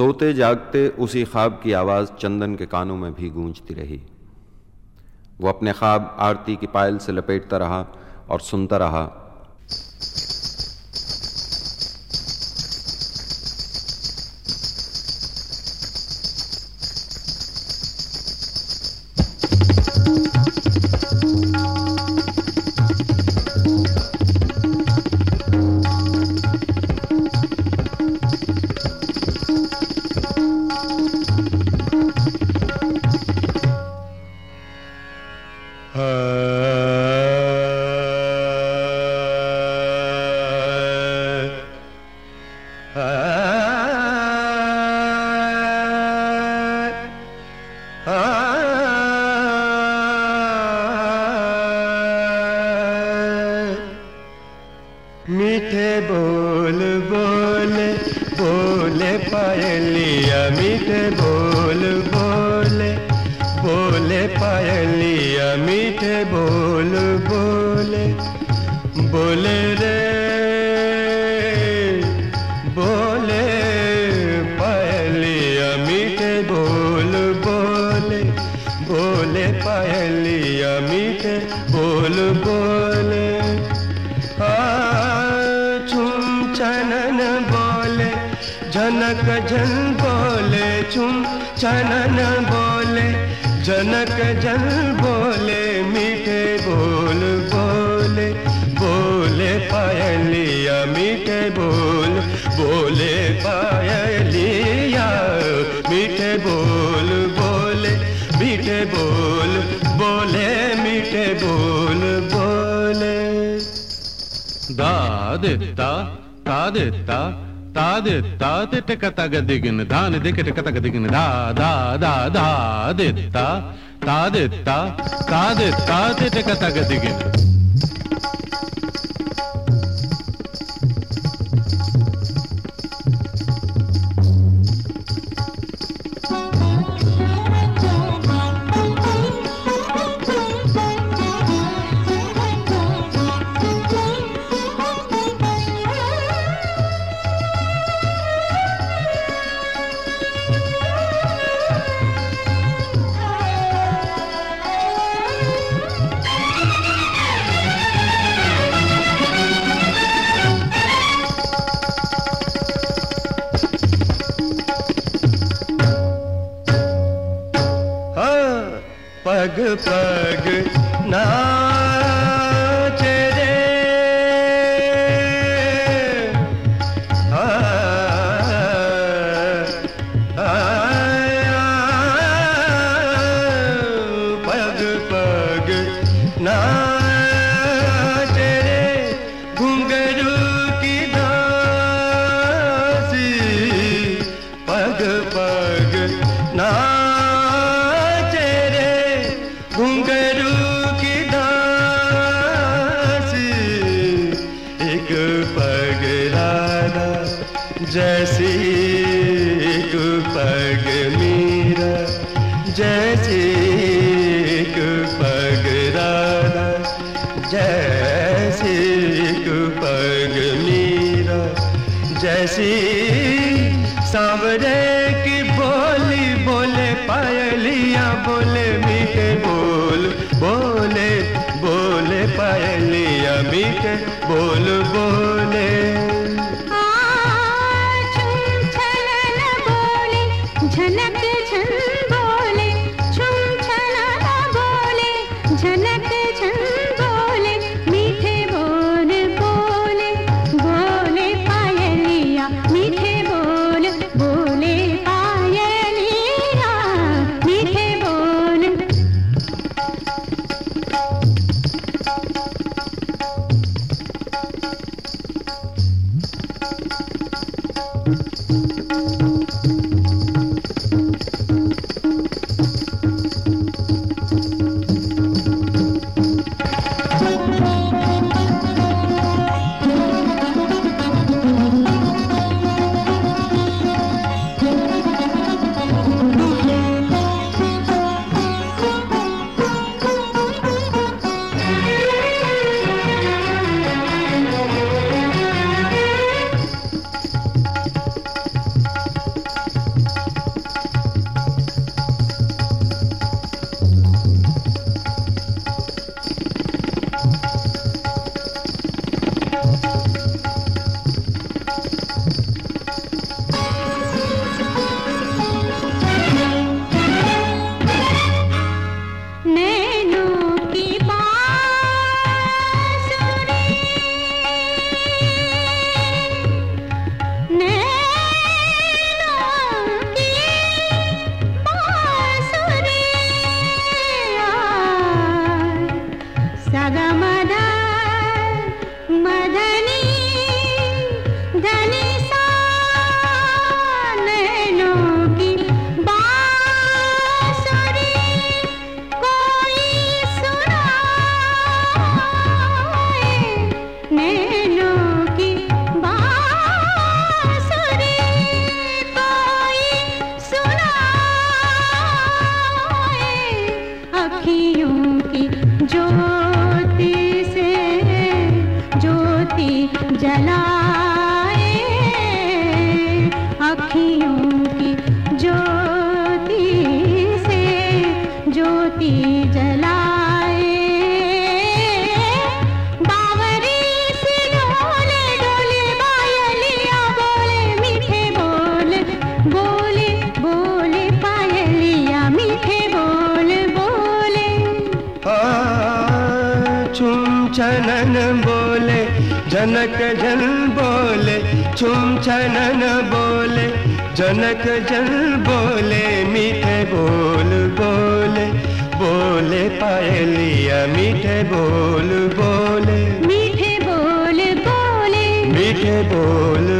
सोते जागते उसी ख्वाब की आवाज़ चंदन के कानों में भी गूंजती रही। वो अपने ख्वाब आरती की पायल से लपेटता रहा और सुनता रहा मीठे बोल, बोले बोले, पायलिया। मीठे बोल, बोले बोले, पायलिया। मीठे बोल, बोले बोले रे, बोले, पायलिया। मीठे बोल, बोले बोले, पायलिया। मीठे बोल, बोले जन बोले, चुम चनन बोले। जनक जन बोले, मीठे बोल बोले। बोले पायलिया, मीठे बोल। बोले पायलिया, मीठे बोल बोले। मीठे बोल बोले, मीठे बोल बोले। दा देता देता తాది తాది టక తగ దిగిన దాని దిగ టక తగ దిగిన దా దా దా దాది తా తాది తా తాది తాది టక తగ దిగిన पग पग ना एक पगलाना जैसे एक पग मीरा, जैसे एक पगलाना जैसे एक पग मीरा, जैसे सांवरे पहली अभी के बोल बोले। मोमबत्ती जला छुम चनन बोले जनक जन बोले छुम छनन बोले जनक जन बोले मीठे बोल बोले बोले पायलिया मीठे बोल बोले। मीठे बोल बोले। मीठे बोल बोले